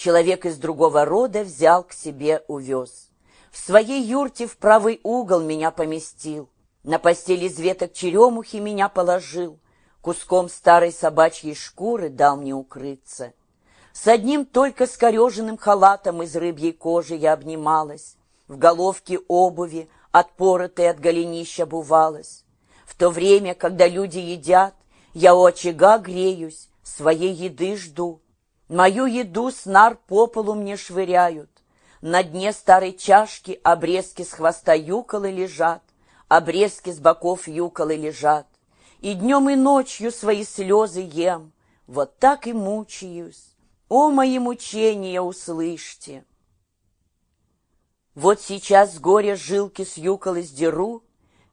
человек из другого рода взял к себе увез. В своей юрте в правый угол меня поместил, на постель из веток черемухи меня положил, куском старой собачьей шкуры дал мне укрыться. С одним только скореженным халатом из рыбьей кожи я обнималась, в головке обуви, отпоротой от голенища бувалась. В то время, когда люди едят, я у очага греюсь, своей еды жду. Мою еду с нар по полу мне швыряют. На дне старой чашки обрезки с хвоста юколы лежат, обрезки с боков юколы лежат. И днем и ночью свои слезы ем, вот так и мучаюсь. О, мои мучения, услышьте! Вот сейчас с горя жилки с юколы сдеру,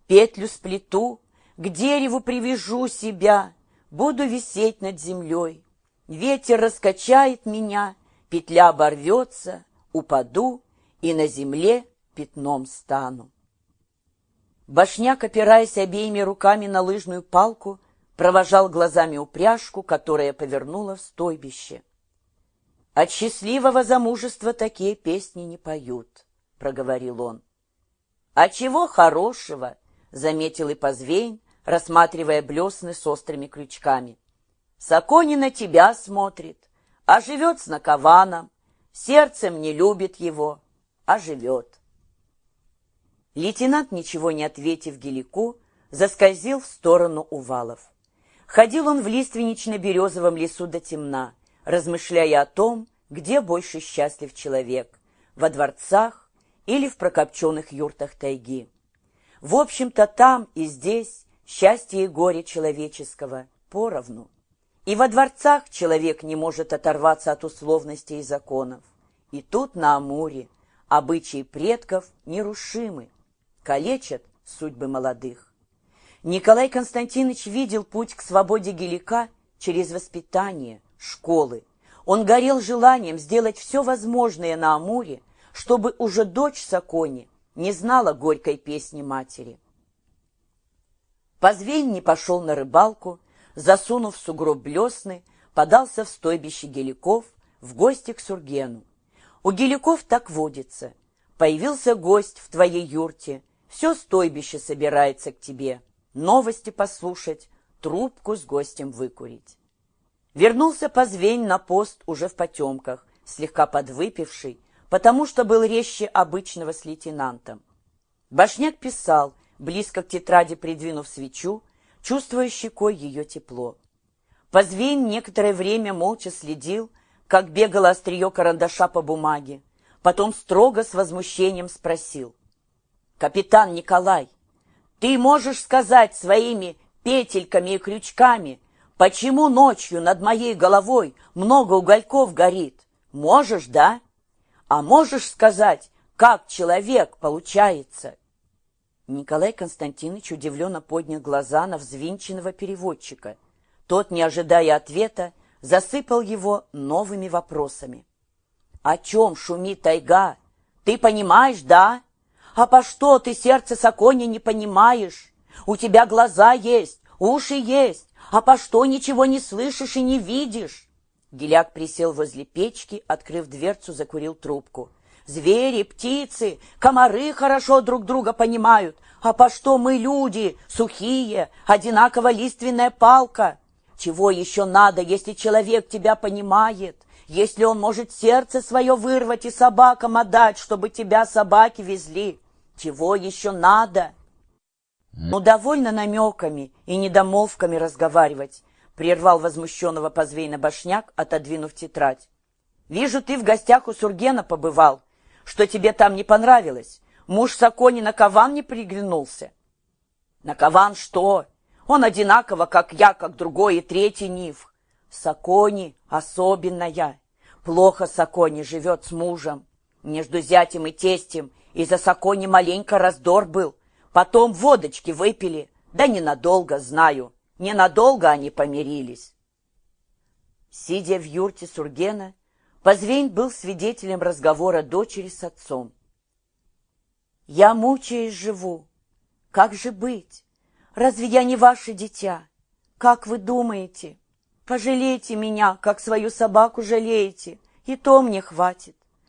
Петлю сплету, к дереву привяжу себя, Буду висеть над землей. Ветер раскачает меня, Петля оборвется, упаду И на земле пятном стану. Башняк, опираясь обеими руками на лыжную палку, провожал глазами упряжку, которая повернула в стойбище. От счастливого замужества такие песни не поют, — проговорил он. — А чего хорошего, — заметил и Позвейн, рассматривая блесны с острыми крючками. — Сакони на тебя смотрит, а живет с накованом, сердцем не любит его, а живет. Лейтенант, ничего не ответив Гелику, заскользил в сторону увалов. Ходил он в лиственнично-березовом лесу до темна, размышляя о том, где больше счастлив человек – во дворцах или в прокопченных юртах тайги. В общем-то, там и здесь счастье и горе человеческого поровну. И во дворцах человек не может оторваться от условностей и законов. И тут, на Амуре, обычаи предков нерушимы калечат судьбы молодых. Николай Константинович видел путь к свободе Гелика через воспитание, школы. Он горел желанием сделать все возможное на Амуре, чтобы уже дочь Сакони не знала горькой песни матери. Позвейн не пошел на рыбалку, засунув в сугроб блесны, подался в стойбище геликов в гости к Сургену. У геликов так водится. Появился гость в твоей юрте, все стойбище собирается к тебе, новости послушать, трубку с гостем выкурить. Вернулся Позвень на пост уже в потемках, слегка подвыпивший, потому что был резче обычного с лейтенантом. Башняк писал, близко к тетради придвинув свечу, чувствуя щекой ее тепло. Позвень некоторое время молча следил, как бегало острие карандаша по бумаге, потом строго с возмущением спросил. Капитан Николай, ты можешь сказать своими петельками и крючками, почему ночью над моей головой много угольков горит? Можешь, да? А можешь сказать, как человек получается? Николай Константинович удивленно поднял глаза на взвинченного переводчика. Тот, не ожидая ответа, засыпал его новыми вопросами. «О чем шумит тайга? Ты понимаешь, да?» А по что ты сердце Сакони не понимаешь? У тебя глаза есть, уши есть, а по что ничего не слышишь и не видишь? Геляк присел возле печки, открыв дверцу, закурил трубку. Звери, птицы, комары хорошо друг друга понимают, а по что мы люди, сухие, одинаково лиственная палка? Чего еще надо, если человек тебя понимает? Если он может сердце свое вырвать и собакам отдать, чтобы тебя собаки везли? Чего еще надо? Ну, довольно намеками и недомолвками разговаривать, прервал возмущенного позвейна башняк, отодвинув тетрадь. Вижу, ты в гостях у Сургена побывал. Что тебе там не понравилось? Муж Сакони на Кован не приглянулся? На Кован что? Он одинаково, как я, как другой и третий Нив. Сакони особенная. Плохо Сакони живет с мужем. Между зятем и тестем из-за Сакони маленько раздор был. Потом водочки выпили. Да ненадолго, знаю. Ненадолго они помирились. Сидя в юрте Сургена, Позвень был свидетелем разговора дочери с отцом. «Я мучаясь живу. Как же быть? Разве я не ваше дитя? Как вы думаете? Пожалейте меня, как свою собаку жалеете. И то мне хватит.